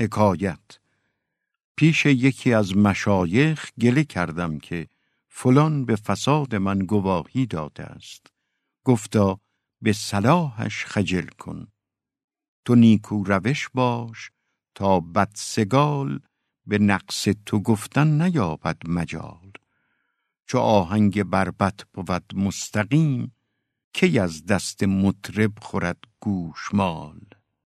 حکایت. پیش یکی از مشایخ گله کردم که فلان به فساد من گواهی داده است. گفتا به صلاحش خجل کن. تو نیکو روش باش تا بدسگال به نقص تو گفتن نیابد مجال. چو آهنگ بربت بود مستقیم کی از دست مطرب خورد گوشمال؟